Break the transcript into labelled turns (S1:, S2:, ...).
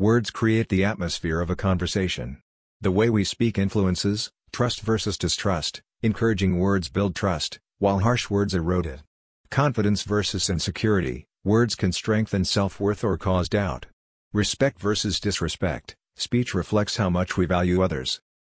S1: Words create the atmosphere of a conversation. The way we speak influences, trust versus distrust, encouraging words build trust, while harsh words erode it. Confidence versus insecurity, words can strengthen self-worth or cause doubt. Respect versus disrespect, speech reflects how much we value others.